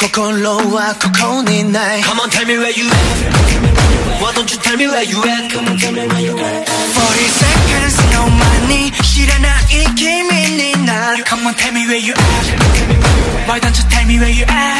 心はここにない Come on tell me where you at. Why don't you tell me where you at? Come on tell me where you at. 40 seconds no money. 知らない君になる Come on tell me where you at. Why don't you tell me where you at?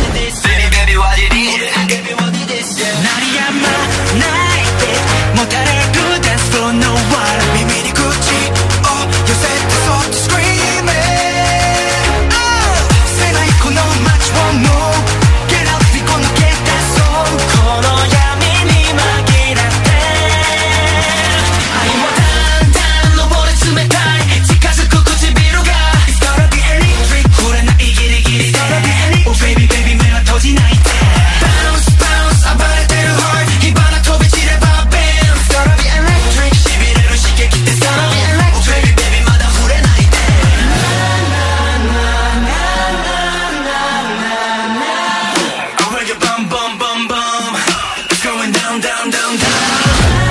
this? Baby, baby, what it is? Baby, baby, what it is? Yeah. 날이 아마 날 down, down, down.